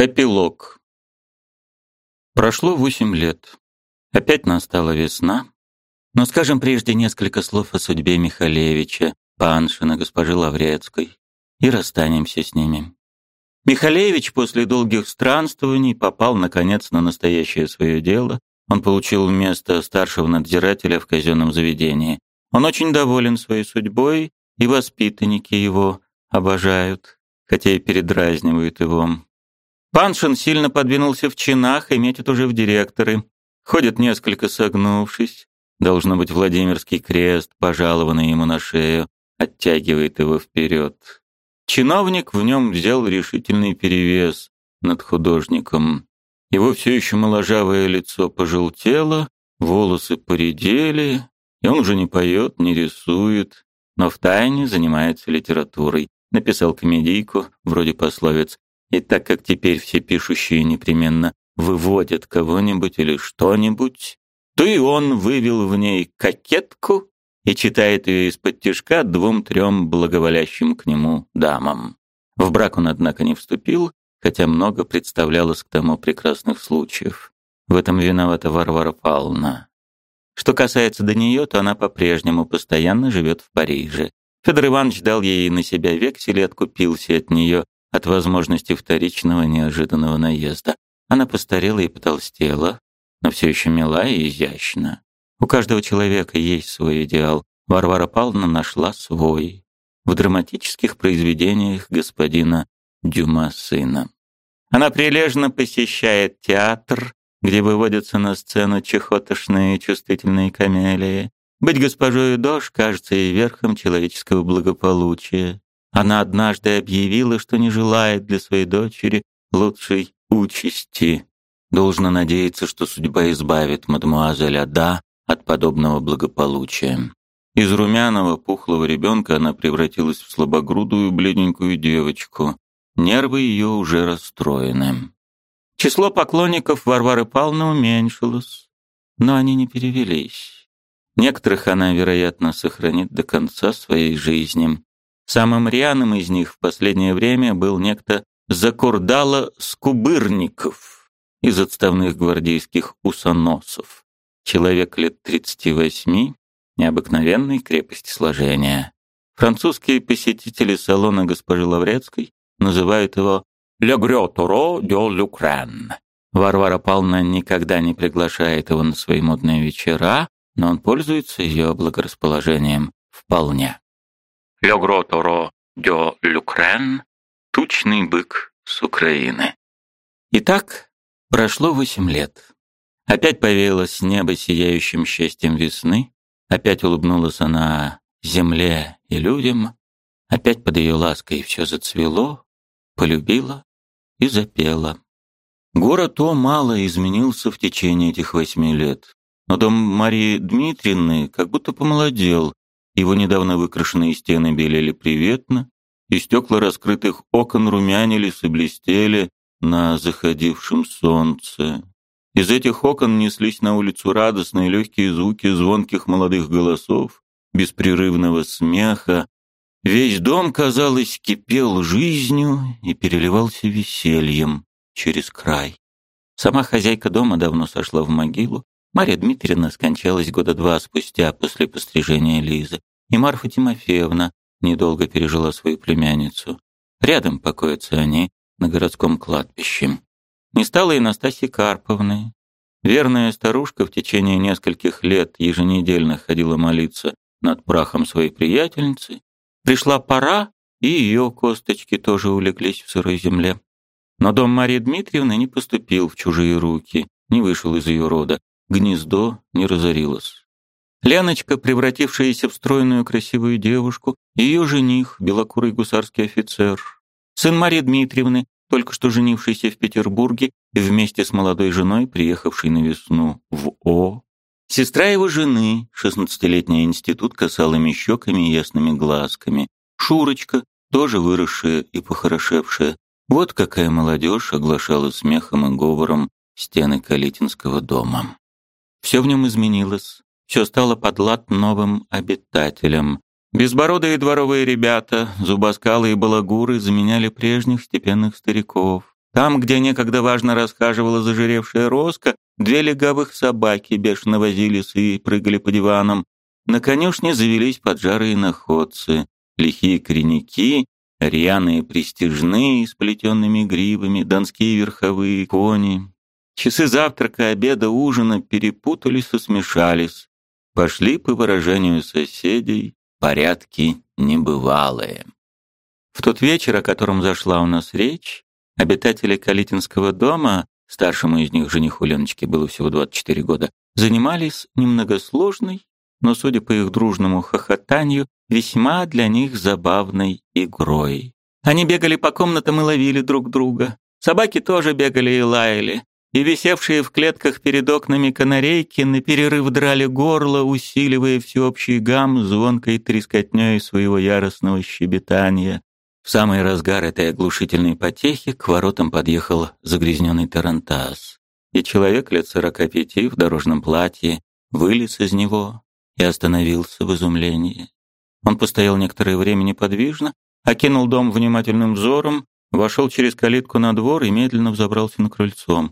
Эпилог. Прошло восемь лет. Опять настала весна. Но скажем прежде несколько слов о судьбе Михалевича, Паншина, госпожи Лаврецкой, и расстанемся с ними. Михалевич после долгих странствований попал, наконец, на настоящее свое дело. Он получил место старшего надзирателя в казенном заведении. Он очень доволен своей судьбой, и воспитанники его обожают, хотя и передразнивают его. Паншин сильно подвинулся в чинах и метит уже в директоры. Ходит несколько согнувшись. Должно быть, Владимирский крест, пожалованный ему на шею, оттягивает его вперед. Чиновник в нем взял решительный перевес над художником. Его все еще моложавое лицо пожелтело, волосы поредели, и он уже не поет, не рисует, но втайне занимается литературой. Написал комедийку, вроде пословиц и так как теперь все пишущие непременно выводят кого-нибудь или что-нибудь, то и он вывел в ней кокетку и читает ее из-под тишка двум-трем благоволящим к нему дамам. В брак он, однако, не вступил, хотя много представлялось к тому прекрасных случаев. В этом виновата Варвара Павловна. Что касается до нее, то она по-прежнему постоянно живет в Париже. Федор Иванович дал ей на себя вексель и откупился от нее, от возможности вторичного неожиданного наезда. Она постарела и потолстела, но все еще мила и изящна. У каждого человека есть свой идеал. Варвара Павловна нашла свой в драматических произведениях господина Дюма сына. Она прилежно посещает театр, где выводятся на сцену чехотошные чувствительные камелии. Быть госпожой Дош кажется и верхом человеческого благополучия. Она однажды объявила, что не желает для своей дочери лучшей участи. Должна надеяться, что судьба избавит мадемуазель Ада от подобного благополучия. Из румяного, пухлого ребенка она превратилась в слабогрудую, бледненькую девочку. Нервы ее уже расстроены. Число поклонников Варвары Павловны уменьшилось, но они не перевелись. Некоторых она, вероятно, сохранит до конца своей жизни. Самым рьяным из них в последнее время был некто Закурдало Скубырников из отставных гвардейских усоносов. Человек лет 38, необыкновенной крепости сложения. Французские посетители салона госпожи Лаврецкой называют его «Le Gros Taureau de l'Ukraine». Варвара Павловна никогда не приглашает его на свои модные вечера, но он пользуется ее благорасположением вполне. Le Gros Taureau de тучный бык с Украины. Итак, прошло восемь лет. Опять повеяло с неба сияющим счастьем весны, опять улыбнулась она земле и людям, опять под ее лаской все зацвело, полюбила и запела. Город О мало изменился в течение этих восьми лет, но дом Марии Дмитриевны как будто помолодел, его недавно выкрашенные стены белели приветно, и стекла раскрытых окон румянились и блестели на заходившем солнце. Из этих окон неслись на улицу радостные легкие звуки звонких молодых голосов, беспрерывного смеха. Весь дом, казалось, кипел жизнью и переливался весельем через край. Сама хозяйка дома давно сошла в могилу. Марья Дмитриевна скончалась года два спустя после пострижения Лизы и Марфа Тимофеевна недолго пережила свою племянницу. Рядом покоятся они на городском кладбище. Не стало и Настасьи Карповны. Верная старушка в течение нескольких лет еженедельно ходила молиться над прахом своей приятельницы. Пришла пора, и ее косточки тоже улеглись в сырой земле. Но дом Марии Дмитриевны не поступил в чужие руки, не вышел из ее рода, гнездо не разорилось. Леночка, превратившаяся в стройную красивую девушку, ее жених, белокурый гусарский офицер, сын Марии Дмитриевны, только что женившийся в Петербурге и вместе с молодой женой, приехавшей на весну в О. Сестра его жены, шестнадцатилетняя институтка с алыми щеками и ясными глазками. Шурочка, тоже выросшая и похорошевшая. Вот какая молодежь оглашала смехом и говором стены Калитинского дома. Все в нем изменилось все стало под лад новым обитателям. Безбородые дворовые ребята, зубоскалы и балагуры заменяли прежних степенных стариков. Там, где некогда важно расхаживала зажиревшая Роско, две легавых собаки бешено возились и прыгали по диванам. На конюшне завелись поджарые находцы, лихие кореники, рьяные пристижные с плетенными гривами, донские верховые кони. Часы завтрака, обеда, ужина перепутались и смешались. Пошли, по выражению соседей, порядки небывалые. В тот вечер, о котором зашла у нас речь, обитатели Калитинского дома, старшему из них жениху Леночки было всего 24 года, занимались немногосложной, но, судя по их дружному хохотанию, весьма для них забавной игрой. Они бегали по комнатам и ловили друг друга. Собаки тоже бегали и лаяли. И висевшие в клетках перед окнами канарейки на перерыв драли горло, усиливая всеобщий гам звонкой трескотней своего яростного щебетания. В самый разгар этой оглушительной потехи к воротам подъехал загрязненный тарантас. И человек лет сорока пяти в дорожном платье вылез из него, и остановился в изумлении. Он постоял некоторое время неподвижно, окинул дом внимательным взором, вошел через калитку на двор и медленно взобрался на крыльцо.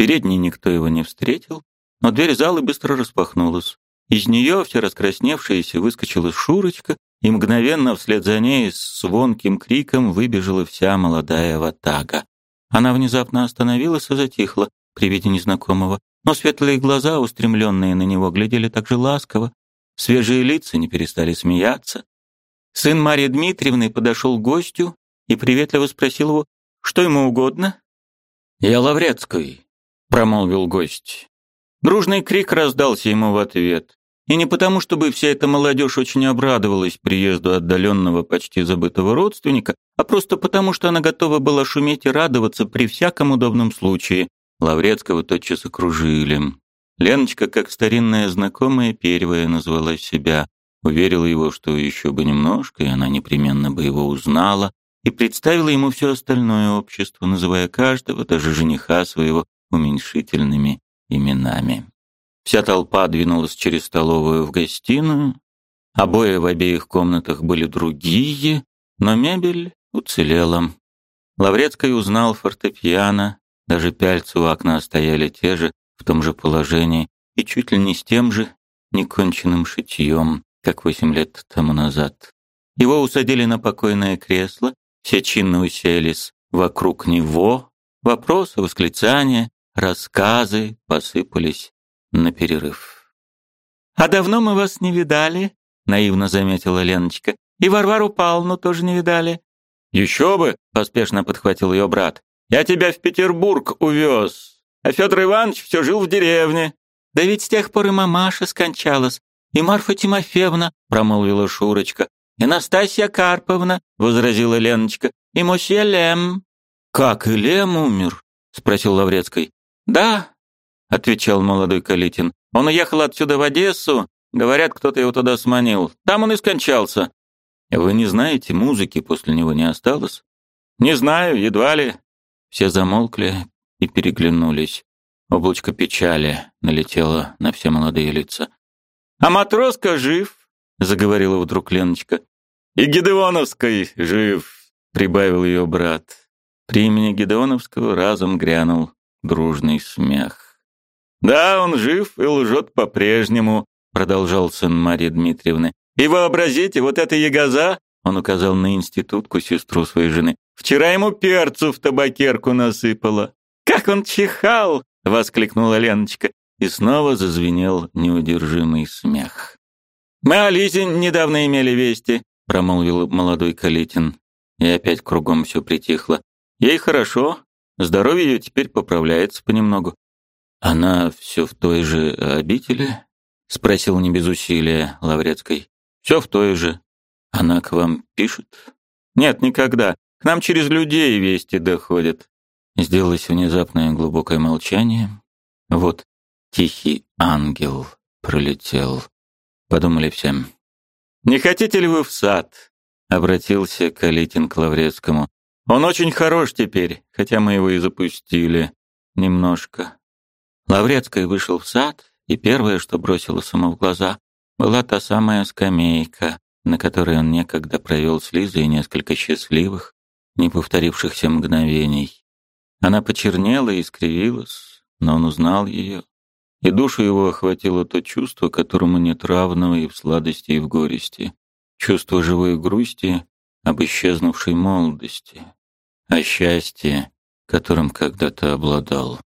Передней никто его не встретил, но дверь зала быстро распахнулась. Из нее, вся раскрасневшаяся, выскочила Шурочка, и мгновенно вслед за ней с звонким криком выбежала вся молодая ватага. Она внезапно остановилась и затихла при виде незнакомого, но светлые глаза, устремленные на него, глядели так же ласково. Свежие лица не перестали смеяться. Сын Марии Дмитриевны подошел к гостю и приветливо спросил его, что ему угодно. «Я Лаврецкий», — промолвил гость. Дружный крик раздался ему в ответ. И не потому, чтобы вся эта молодежь очень обрадовалась приезду отдаленного, почти забытого родственника, а просто потому, что она готова была шуметь и радоваться при всяком удобном случае, Лаврецкого тотчас окружили. Леночка, как старинная знакомая, первая назвала себя, уверила его, что еще бы немножко, и она непременно бы его узнала, и представила ему все остальное общество, называя каждого, даже жениха своего, уменьшительными именами. Вся толпа двинулась через столовую в гостиную. Обои в обеих комнатах были другие, но мебель уцелела. Лаврецкий узнал фортепиано, даже пяльцы у окна стояли те же, в том же положении, и чуть ли не с тем же неконченным шитьем, как восемь лет тому назад. Его усадили на покойное кресло, все чинно уселись вокруг него, вопросы, восклицания, рассказы посыпались на перерыв. «А давно мы вас не видали?» — наивно заметила Леночка. «И Варвару Павловну тоже не видали». «Еще бы!» — поспешно подхватил ее брат. Я тебя в Петербург увез, а Федор Иванович все жил в деревне». «Да ведь с тех пор и мамаша скончалась, и Марфа Тимофеевна», — промолвила Шурочка. «И Настасья Карповна», — возразила Леночка, — «и мосье Лем». «Как и Лем умер?» — спросил Лаврецкий. «Да», — отвечал молодой Калитин. «Он уехал отсюда в Одессу. Говорят, кто-то его туда сманил. Там он и скончался». «Вы не знаете, музыки после него не осталось?» «Не знаю, едва ли. Все замолкли и переглянулись. Облачко печали налетело на все молодые лица. «А матроска жив!» — заговорила вдруг Леночка. «И Гедеоновский жив!» — прибавил ее брат. При имени Гедеоновского разом грянул дружный смех. «Да, он жив и лжет по-прежнему», — продолжал сын Марии Дмитриевны. «И вообразите, вот эта ягоза!» — он указал на институтку, сестру своей жены. Вчера ему перцу в табакерку насыпала. Как он чихал!» — воскликнула Леночка. И снова зазвенел неудержимый смех. «Мы о Лизе недавно имели вести», — промолвил молодой Калитин. И опять кругом все притихло. «Ей хорошо. Здоровье ее теперь поправляется понемногу». «Она все в той же обители?» — спросил не без усилия Лаврецкой. «Все в той же. Она к вам пишет?» «Нет, никогда. К нам через людей вести доходят. Сделалось внезапное глубокое молчание. Вот тихий ангел пролетел. Подумали всем. «Не хотите ли вы в сад?» — обратился Калитин к Лаврецкому. «Он очень хорош теперь, хотя мы его и запустили. Немножко». Лаврецкий вышел в сад, и первое, что бросилось ему в глаза, была та самая скамейка, на которой он некогда провел с Лизой несколько счастливых, не повторившихся мгновений. Она почернела и искривилась, но он узнал ее. И душу его охватило то чувство, которому нет равного и в сладости, и в горести. Чувство живой грусти об исчезнувшей молодости, о счастье, которым когда-то обладал.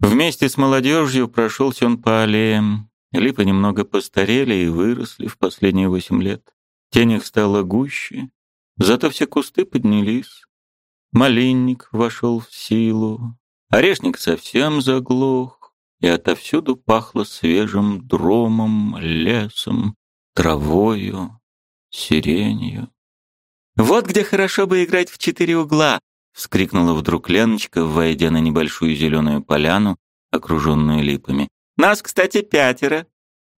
Вместе с молодежью прошелся он по аллеям. Липы немного постарели и выросли в последние восемь лет. Тень их стала гуще, зато все кусты поднялись. Малинник вошел в силу, орешник совсем заглох, и отовсюду пахло свежим дромом, лесом, травою, сиренью. «Вот где хорошо бы играть в четыре угла!» — вскрикнула вдруг Леночка, войдя на небольшую зеленую поляну, окруженную липами. «Нас, кстати, пятеро!»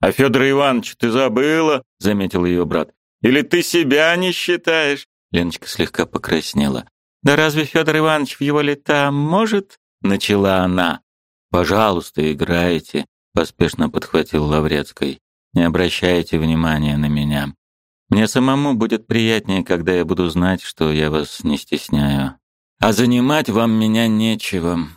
«А Федор Иванович, ты забыла?» — заметил ее брат. «Или ты себя не считаешь?» Леночка слегка покраснела. «Да разве Федор Иванович в его лета может?» — начала она. «Пожалуйста, играйте», — поспешно подхватил Лаврецкий. «Не обращайте внимания на меня. Мне самому будет приятнее, когда я буду знать, что я вас не стесняю. А занимать вам меня нечего.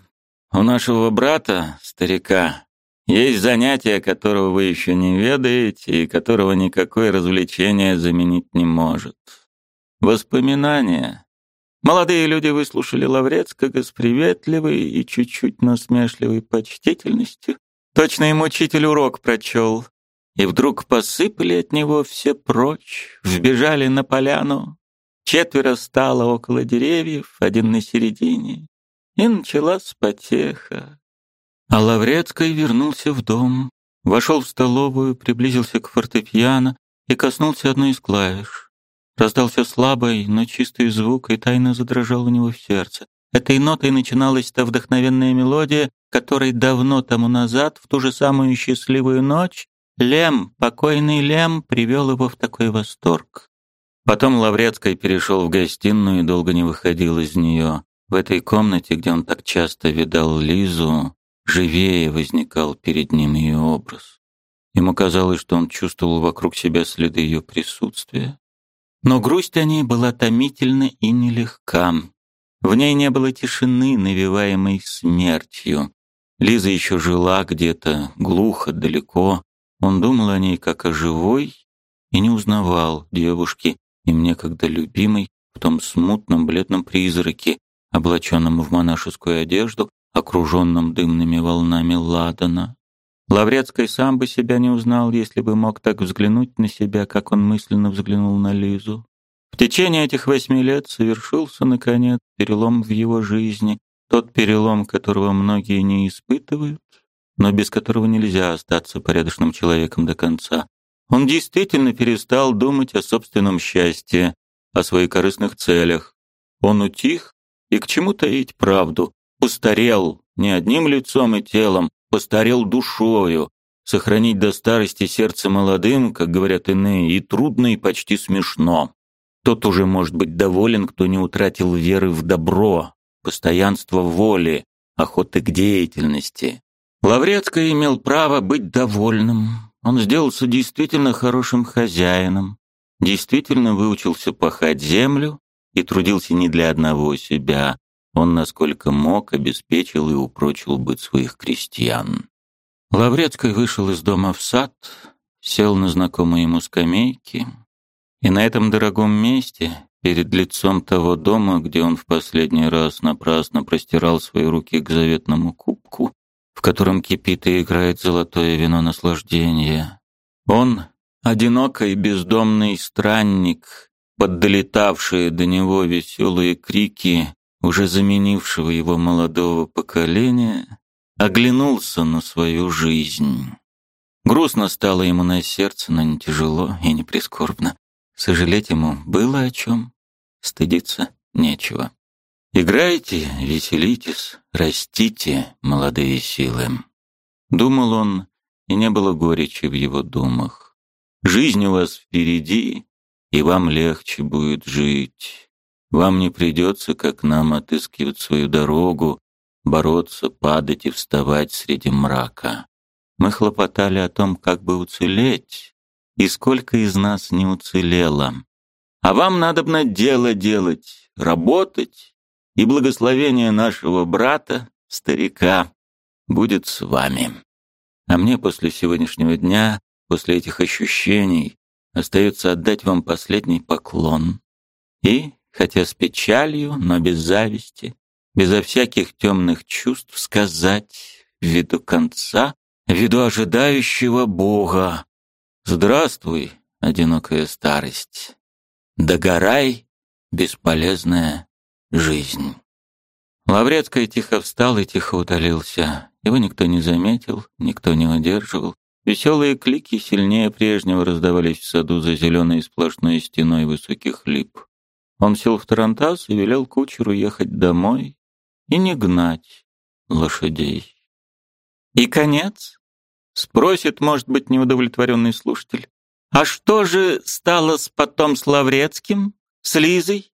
У нашего брата, старика, есть занятие, которого вы еще не ведаете и которого никакое развлечение заменить не может. Воспоминания. Молодые люди выслушали Лаврецкого с приветливой и чуть-чуть насмешливой почтительностью. Точно им учитель урок прочел. И вдруг посыпали от него все прочь, вбежали на поляну. Четверо стало около деревьев, один на середине. И началась потеха. А Лаврецкий вернулся в дом, вошел в столовую, приблизился к фортепиано и коснулся одной из клавиш. Раздался слабый, но чистый звук, и тайно задрожал у него в сердце. Этой нотой начиналась та вдохновенная мелодия, которой давно тому назад, в ту же самую счастливую ночь, Лем, покойный Лем, привел его в такой восторг. Потом Лаврецкий перешел в гостиную и долго не выходил из нее. В этой комнате, где он так часто видал Лизу, живее возникал перед ним ее образ. Ему казалось, что он чувствовал вокруг себя следы ее присутствия. Но грусть о ней была томительна и нелегка. В ней не было тишины, навеваемой смертью. Лиза еще жила где-то, глухо, далеко. Он думал о ней как о живой и не узнавал девушки, им некогда любимой, в том смутном бледном призраке, облаченном в монашескую одежду, окруженном дымными волнами ладана. Лаврецкий сам бы себя не узнал, если бы мог так взглянуть на себя, как он мысленно взглянул на Лизу. В течение этих восьми лет совершился, наконец, перелом в его жизни, тот перелом, которого многие не испытывают, но без которого нельзя остаться порядочным человеком до конца. Он действительно перестал думать о собственном счастье, о своих корыстных целях. Он утих и к чему таить правду, устарел не одним лицом и телом, постарел душою. Сохранить до старости сердце молодым, как говорят иные, и трудно, и почти смешно. Тот уже может быть доволен, кто не утратил веры в добро, постоянство воли, охоты к деятельности. Лаврецкий имел право быть довольным. Он сделался действительно хорошим хозяином, действительно выучился пахать землю и трудился не для одного себя, он, насколько мог, обеспечил и упрочил быт своих крестьян. Лаврецкий вышел из дома в сад, сел на знакомые ему скамейки, и на этом дорогом месте, перед лицом того дома, где он в последний раз напрасно простирал свои руки к заветному кубку, в котором кипит и играет золотое вино наслаждения, он, одинокий бездомный странник, поддолетавшие до него веселые крики, уже заменившего его молодого поколения, оглянулся на свою жизнь. Грустно стало ему на сердце, но не тяжело и не прискорбно. Сожалеть ему было о чем, стыдиться нечего. Играйте, веселитесь, растите, молодые силы. Думал он, и не было горечи в его думах. Жизнь у вас впереди, и вам легче будет жить. Вам не придется, как нам, отыскивать свою дорогу, бороться, падать и вставать среди мрака. Мы хлопотали о том, как бы уцелеть, и сколько из нас не уцелело. А вам надо бы дело делать, работать и благословение нашего брата, старика, будет с вами. А мне после сегодняшнего дня, после этих ощущений, остается отдать вам последний поклон. И, хотя с печалью, но без зависти, безо всяких темных чувств, сказать ввиду конца, ввиду ожидающего Бога. Здравствуй, одинокая старость. Догорай, бесполезная жизнь. Лаврецкий тихо встал и тихо удалился. Его никто не заметил, никто не удерживал. Веселые клики сильнее прежнего раздавались в саду за зеленой сплошной стеной высоких лип. Он сел в тарантас и велел кучеру ехать домой и не гнать лошадей. И конец? Спросит, может быть, неудовлетворенный слушатель. А что же стало с потом с Лаврецким, с Лизой?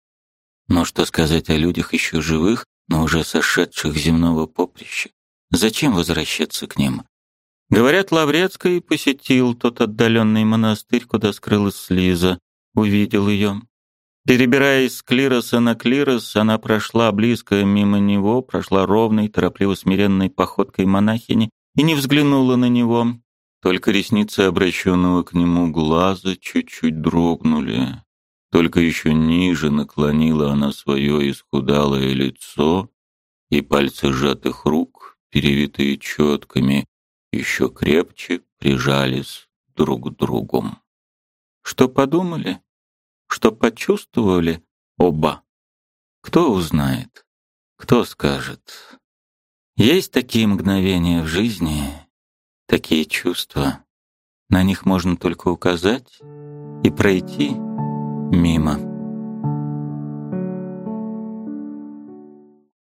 Но что сказать о людях еще живых, но уже сошедших земного поприща? Зачем возвращаться к ним? Говорят, Лаврецкий посетил тот отдаленный монастырь, куда скрылась Лиза, увидел ее. Перебирая с клироса на клирос, она прошла близко мимо него, прошла ровной, торопливо смиренной походкой монахини и не взглянула на него. Только ресницы обращенного к нему глаза чуть-чуть дрогнули. Только еще ниже наклонила она свое исхудалое лицо, и пальцы сжатых рук, перевитые четками, еще крепче прижались друг к другу. Что подумали? Что почувствовали оба? Кто узнает? Кто скажет? Есть такие мгновения в жизни, такие чувства. На них можно только указать и пройти мимо.